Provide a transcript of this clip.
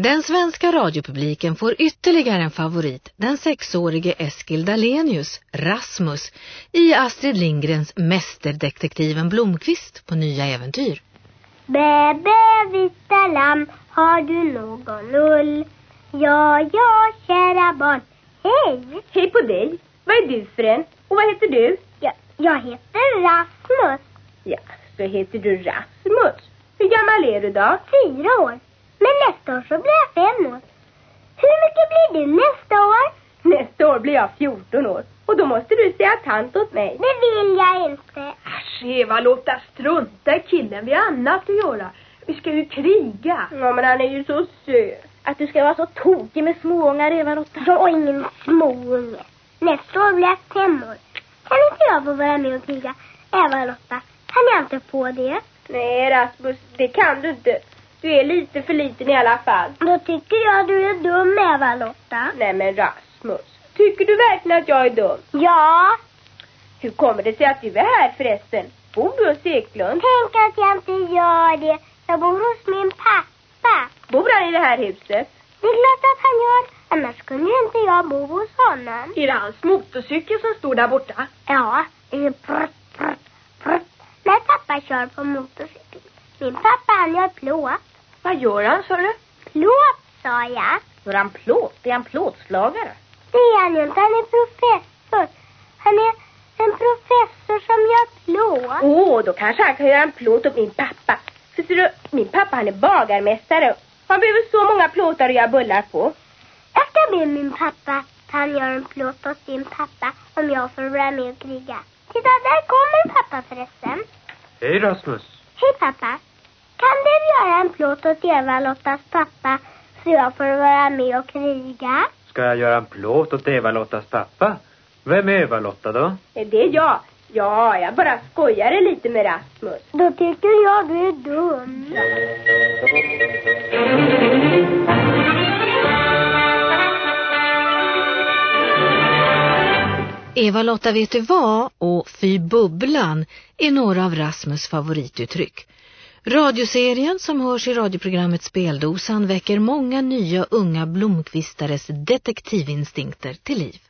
Den svenska radiopubliken får ytterligare en favorit, den sexårige Eskil Dalenius, Rasmus, i Astrid Lindgrens Mästerdetektiven Blomqvist på nya äventyr. Bä, vita lamm, har du någon ull? Ja, ja, kära barn. Hej! Hej på dig. Vad är du för en? Och vad heter du? Ja, jag heter Rasmus. Ja, så heter du Rasmus. Hur gammal är du då? Fyra år. Men nästa år så blir jag fem år. Hur mycket blir du nästa år? Nästa år blir jag 14 år. Och då måste du säga tant åt mig. Det vill jag inte. Äsch, Eva, låta strunta i killen. Vi har annat att göra. Vi ska ju kriga. Ja, men han är ju så söt. Att du ska vara så tokig med småungar, Eva-Lotta. Jag är ingen småunge. Nästa år blir jag fem år. Kan inte jag få vara med och kriga? Eva-Lotta, kan jag inte få det? Nej, Rasmus, det kan du inte. Du är lite för liten i alla fall. Då tycker jag du är dum, Eva-Lotta. Nej, men Rasmus. Tycker du verkligen att jag är dum? Ja. Hur kommer det sig att du är här förresten? Bor du hos Eklund? Tänk att jag inte gör det. Jag bor hos min pappa. Bor han i det här huset? Det är klart att han gör. Annars kunde ju inte jag bo hos honom. Är det hans motorcykel som står där borta? Ja, det är prutt, prutt, prutt. När pappa kör på motorcykel. Min pappa han gör plåt. Vad gör han, sa du? Plåt, sa jag. Gör han plåt? Är han plåtslagare? Det är han inte. Han är professor. Han är en professor som gör plåt. Åh, oh, då kanske han kan göra en plåt åt min pappa. För ser du, min pappa han är bagarmästare. Han behöver så många plåtar att göra bullar på. Jag ska be min pappa att han gör en plåt åt din pappa om jag får vara med och kriga. Titta, där kommer pappa förresten. Hej Rasmus. Hej pappa. Kan du göra en plåt åt Eva-Lottas pappa så jag får vara med och kriga? Ska jag göra en plåt åt Eva-Lottas pappa? Vem är Eva-Lotta då? Det är jag. Ja, jag bara skojade lite med Rasmus. Då tycker jag du är dum. Eva-Lotta vet du vad och Fy bubblan är några av Rasmus favorituttryck. Radioserien som hörs i radioprogrammet Speldosan väcker många nya unga blomkvistares detektivinstinkter till liv.